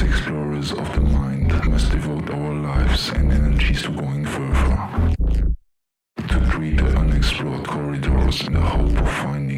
As explorers of the mind, must devote our lives and energies to going further. To treat the unexplored corridors in the hope of finding.